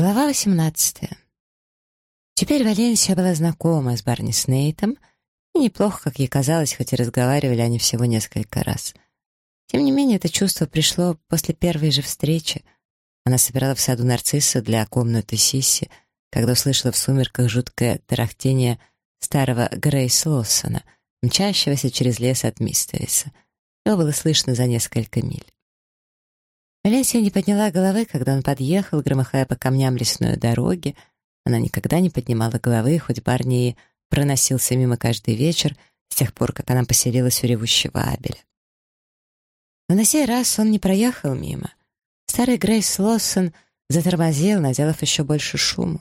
Глава 18. Теперь Валенсия была знакома с Барни Снейтом, и неплохо, как ей казалось, хоть и разговаривали они всего несколько раз. Тем не менее, это чувство пришло после первой же встречи. Она собирала в саду нарциссы для комнаты Сисси, когда услышала в сумерках жуткое тарахтение старого Грейс Лоссона, мчащегося через лес от Мистериса. Его было слышно за несколько миль. Валенсия не подняла головы, когда он подъехал, громыхая по камням лесной дороги. Она никогда не поднимала головы, хоть Барни и проносился мимо каждый вечер с тех пор, как она поселилась у ревущего Абеля. Но на сей раз он не проехал мимо. Старый Грейс Лоссон затормозил, наделав еще больше шуму.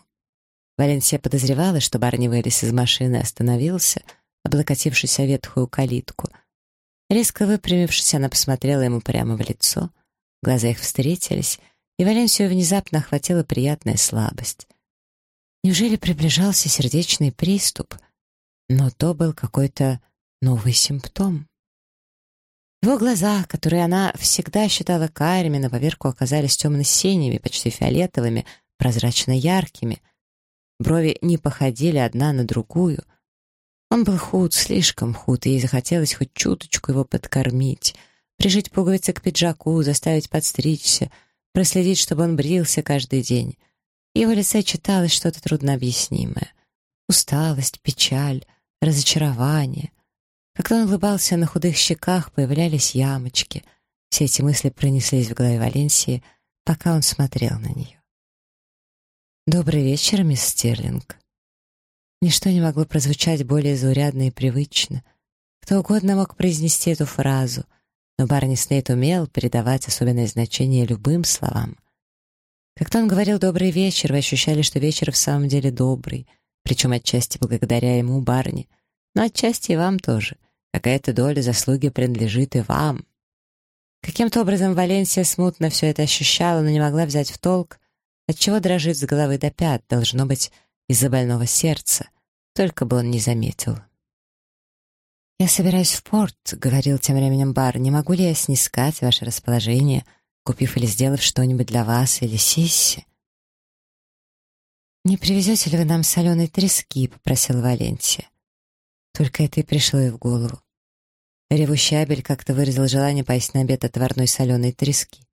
Валенсия подозревала, что Барни вылез из машины и остановился, облокотившись о ветхую калитку. Резко выпрямившись, она посмотрела ему прямо в лицо — Глаза их встретились, и Валенсию внезапно охватила приятная слабость. Неужели приближался сердечный приступ? Но то был какой-то новый симптом. Его глаза, которые она всегда считала карими, на поверку оказались темно-синими, почти фиолетовыми, прозрачно яркими. Брови не походили одна на другую. Он был худ, слишком худ, и ей захотелось хоть чуточку его подкормить — прижить пуговицы к пиджаку, заставить подстричься, проследить, чтобы он брился каждый день. Его лице читалось что-то труднообъяснимое. Усталость, печаль, разочарование. Когда он улыбался, на худых щеках появлялись ямочки. Все эти мысли пронеслись в голове Валенсии, пока он смотрел на нее. «Добрый вечер, мисс Стерлинг». Ничто не могло прозвучать более заурядно и привычно. Кто угодно мог произнести эту фразу — но Барни Снейт умел передавать особенное значение любым словам. Когда он говорил «добрый вечер», вы ощущали, что вечер в самом деле добрый, причем отчасти благодаря ему, Барни, но отчасти и вам тоже. Какая-то доля заслуги принадлежит и вам. Каким-то образом Валенсия смутно все это ощущала, но не могла взять в толк, отчего дрожит с головы до пят, должно быть, из-за больного сердца, только бы он не заметил. «Я собираюсь в порт», — говорил тем временем бар. «Не могу ли я снискать ваше расположение, купив или сделав что-нибудь для вас или Сисси?» «Не привезете ли вы нам соленой трески?» — попросил Валенсия. Только это и пришло ей в голову. Ревущий Абель как-то выразил желание поесть на обед отварной соленой трески.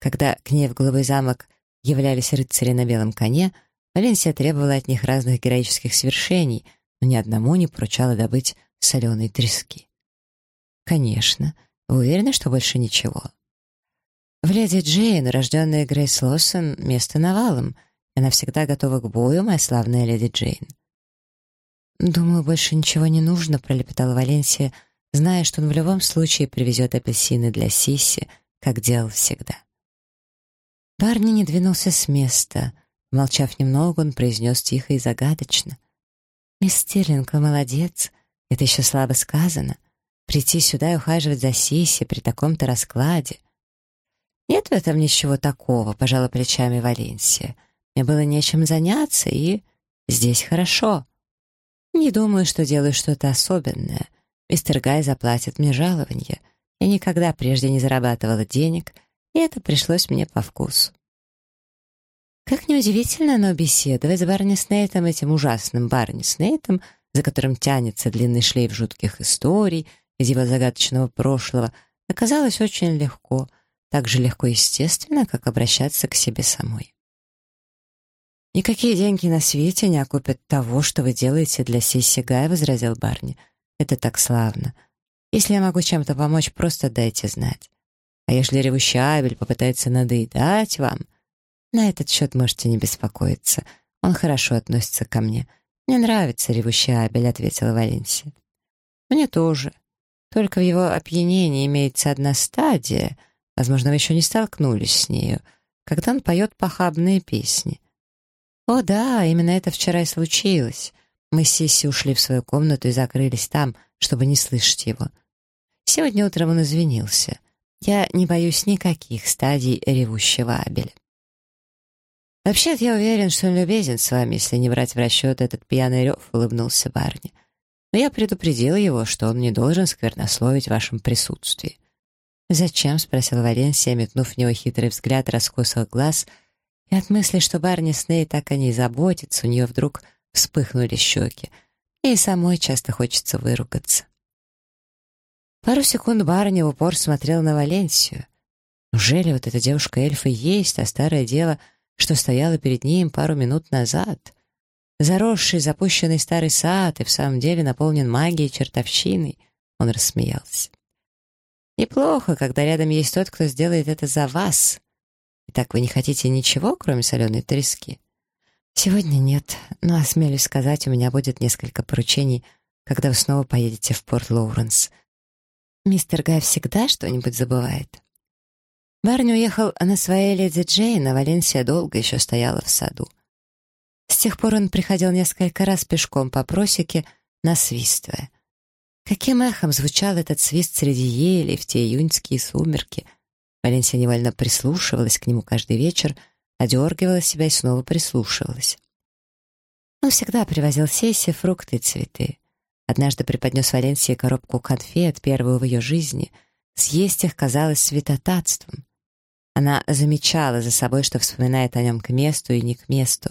Когда к ней в Голубой замок являлись рыцари на белом коне, Валенсия требовала от них разных героических свершений, но ни одному не поручала добыть соленой трески. «Конечно. Вы уверены, что больше ничего?» В «Леди Джейн», рожденная Грейс Лоусон, место навалом. Она всегда готова к бою, моя славная леди Джейн. «Думаю, больше ничего не нужно», — пролепетала Валенсия, зная, что он в любом случае привезет апельсины для Сисси, как делал всегда. Барни не двинулся с места. Молчав немного, он произнес тихо и загадочно. «Мисс Стерлинг, молодец. Это еще слабо сказано. Прийти сюда и ухаживать за Сиси при таком-то раскладе. Нет в этом ничего такого, пожала плечами Валенсия. Мне было нечем заняться, и здесь хорошо. Не думаю, что делаю что-то особенное. Мистер Гай заплатит мне жалование. Я никогда прежде не зарабатывала денег, и это пришлось мне по вкусу. Как неудивительно, но беседовать с Барни Снейтом, этим ужасным Барни Снейтом, за которым тянется длинный шлейф жутких историй из его загадочного прошлого, оказалось очень легко, так же легко и естественно, как обращаться к себе самой. «Никакие деньги на свете не окупят того, что вы делаете для Сисси Гай», — возразил Барни. «Это так славно. Если я могу чем-то помочь, просто дайте знать. А если ревущий Абель попытается надоедать вам, на этот счет можете не беспокоиться. Он хорошо относится ко мне. «Мне нравится ревущий Абель», — ответила Валенсия. «Мне тоже. Только в его опьянении имеется одна стадия, возможно, вы еще не столкнулись с нею, когда он поет похабные песни. О да, именно это вчера и случилось. Мы с Сисси ушли в свою комнату и закрылись там, чтобы не слышать его. Сегодня утром он извинился. Я не боюсь никаких стадий ревущего Абеля. «Вообще-то я уверен, что он любезен с вами, если не брать в расчет этот пьяный рев», — улыбнулся Барни. «Но я предупредил его, что он не должен сквернословить в вашем присутствии». «Зачем?» — спросил Валенсия, метнув в него хитрый взгляд раскосых глаз И от мысли, что Барни Сней так о ней заботится, у нее вдруг вспыхнули щеки. Ей самой часто хочется выругаться. Пару секунд Барни в упор смотрел на Валенсию. Неужели вот эта девушка-эльфа есть, а старое дело, что стояло перед ним пару минут назад? Заросший, запущенный старый сад и в самом деле наполнен магией и чертовщиной. Он рассмеялся. Неплохо, когда рядом есть тот, кто сделает это за вас. Итак, вы не хотите ничего, кроме соленой трески? Сегодня нет, но, осмелюсь сказать, у меня будет несколько поручений, когда вы снова поедете в Порт-Лоуренс. Мистер Гай всегда что-нибудь забывает. Барни уехал на своей леди Джейн, а Валенсия долго еще стояла в саду. С тех пор он приходил несколько раз пешком по просеке, насвистывая. Каким эхом звучал этот свист среди елей в те июньские сумерки. Валенсия невольно прислушивалась к нему каждый вечер, одергивала себя и снова прислушивалась. Он всегда привозил Сессе фрукты и цветы. Однажды преподнес Валенсии коробку конфет, первую в ее жизни. Съесть их казалось святотатством. Она замечала за собой, что вспоминает о нем к месту и не к месту,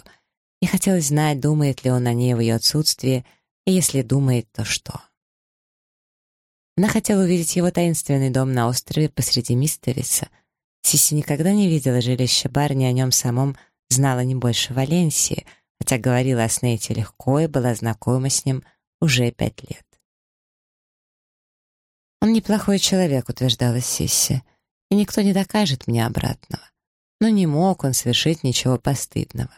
и хотелось знать, думает ли он о ней в ее отсутствии, и если думает, то что. Она хотела увидеть его таинственный дом на острове посреди Мистериса. Сиси никогда не видела жилище Барни, о нем самом знала не больше Валенсии, хотя говорила о Снейте легко и была знакома с ним уже пять лет. «Он неплохой человек», — утверждала Сисси, «и никто не докажет мне обратного. Но не мог он совершить ничего постыдного».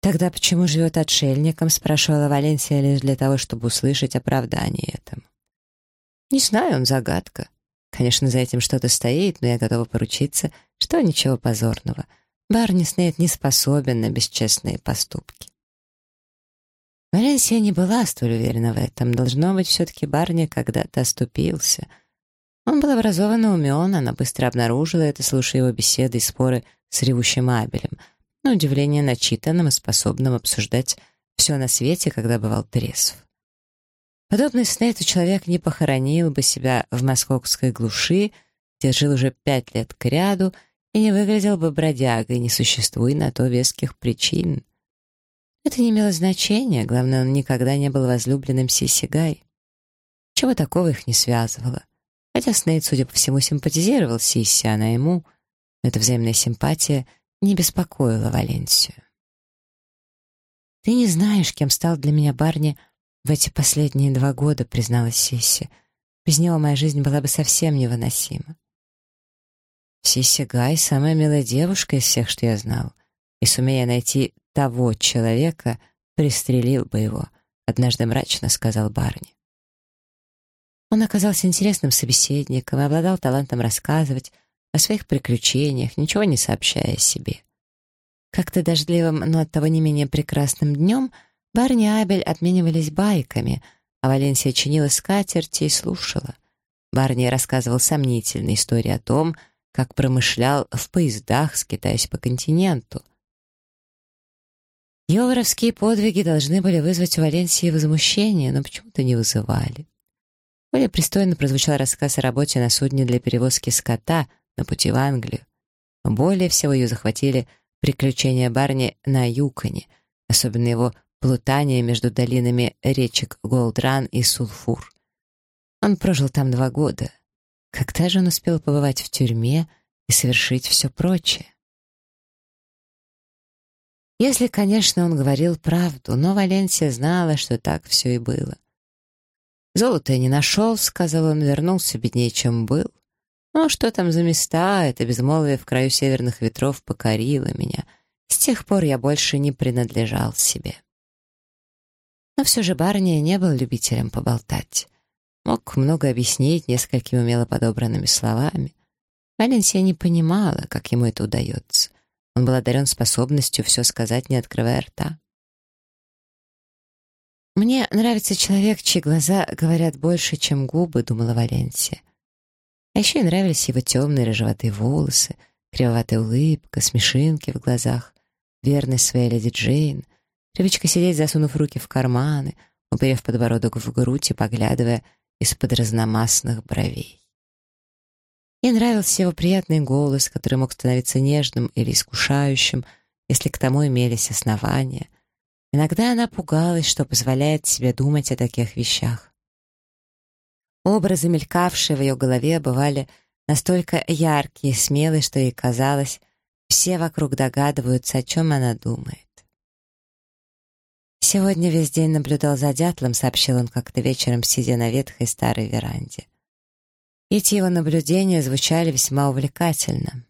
«Тогда почему живет отшельником?» — спрашивала Валенсия лишь для того, чтобы услышать оправдание этому. «Не знаю, он загадка. Конечно, за этим что-то стоит, но я готова поручиться, что ничего позорного. Барни Снейд не способен на бесчестные поступки». Валенсия не была столь уверена в этом. Должно быть, все-таки Барни когда-то оступился. Он был образован и умен, она быстро обнаружила это, слушая его беседы и споры с ревущим Абелем — на удивление начитанным и способным обсуждать все на свете, когда бывал трезв. Подобный Снейту человек не похоронил бы себя в московской глуши, где жил уже пять лет к ряду, и не выглядел бы бродягой, не существуя на то веских причин. Это не имело значения, главное, он никогда не был возлюбленным Сиси Гай. Чего такого их не связывало. Хотя Снейд, судя по всему, симпатизировал Сисси, она ему. Эта взаимная симпатия не беспокоила Валенсию. «Ты не знаешь, кем стал для меня Барни в эти последние два года», — призналась Сисси. «Без него моя жизнь была бы совсем невыносима». Сисси Гай — самая милая девушка из всех, что я знал, и, сумея найти того человека, пристрелил бы его, — однажды мрачно сказал Барни. Он оказался интересным собеседником и обладал талантом рассказывать, о своих приключениях, ничего не сообщая о себе. Как-то дождливым, но оттого не менее прекрасным днем Барни и Абель обменивались байками, а Валенсия чинила скатерти и слушала. Барни рассказывал сомнительные истории о том, как промышлял в поездах, скитаясь по континенту. Его подвиги должны были вызвать у Валенсии возмущение, но почему-то не вызывали. Более пристойно прозвучал рассказ о работе на судне для перевозки скота, на пути в Англию. Более всего ее захватили приключения Барни на Юконе, особенно его плутание между долинами речек Голдран и Сулфур. Он прожил там два года. Когда же он успел побывать в тюрьме и совершить все прочее? Если, конечно, он говорил правду, но Валенсия знала, что так все и было. «Золото я не нашел», — сказал он, вернулся беднее, чем был. Ну, что там за места? Это безмолвие в краю северных ветров покорило меня. С тех пор я больше не принадлежал себе. Но все же Барни не был любителем поболтать. Мог много объяснить несколькими умело подобранными словами. Валенсия не понимала, как ему это удается. Он был одарен способностью все сказать, не открывая рта. «Мне нравится человек, чьи глаза говорят больше, чем губы», — думала Валенсия. А еще ей нравились его темные рыжеватые волосы, кривоватая улыбка, смешинки в глазах, верность своей леди Джейн, привычка сидеть, засунув руки в карманы, уперев подбородок в грудь и поглядывая из-под разномастных бровей. Ей нравился его приятный голос, который мог становиться нежным или искушающим, если к тому имелись основания. Иногда она пугалась, что позволяет себе думать о таких вещах. Образы, мелькавшие в ее голове, бывали настолько яркие и смелые, что ей казалось, все вокруг догадываются, о чем она думает. «Сегодня весь день наблюдал за дятлом», — сообщил он как-то вечером, сидя на ветхой старой веранде. Эти его наблюдения звучали весьма увлекательно.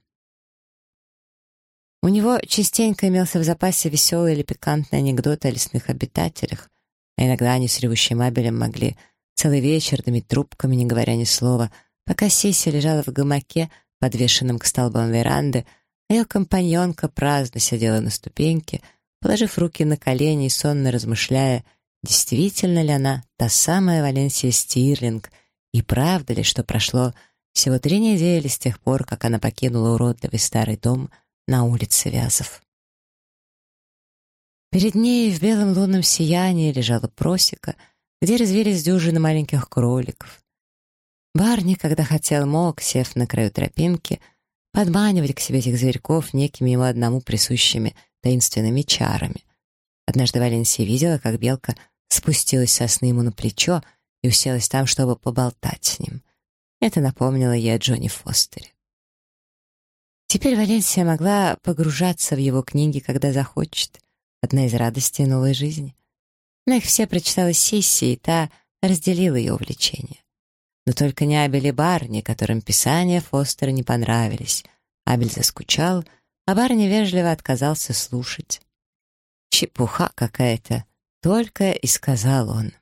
У него частенько имелся в запасе веселый или пикантный анекдот о лесных обитателях, а иногда они с ревущим Абелем могли целый вечер дымить трубками, не говоря ни слова, пока Сися лежала в гамаке, подвешенном к столбам веранды, а ее компаньонка праздно сидела на ступеньке, положив руки на колени и сонно размышляя, действительно ли она та самая Валенсия Стирлинг, и правда ли, что прошло всего три недели с тех пор, как она покинула уродливый старый дом — на улице Вязов. Перед ней в белом лунном сиянии лежала просека, где развились дюжины маленьких кроликов. Барни, когда хотел, мог, сев на краю тропинки, подманивать к себе этих зверьков некими ему одному присущими таинственными чарами. Однажды Валенсия видела, как белка спустилась со сны ему на плечо и уселась там, чтобы поболтать с ним. Это напомнило ей о Джонни Фостере. Теперь Валенсия могла погружаться в его книги, когда захочет. Одна из радостей новой жизни. Она их все прочитала сессии, и та разделила ее увлечение. Но только не Абель и Барни, которым писания Фостера не понравились. Абель заскучал, а Барни вежливо отказался слушать. «Чепуха какая-то», — только и сказал он.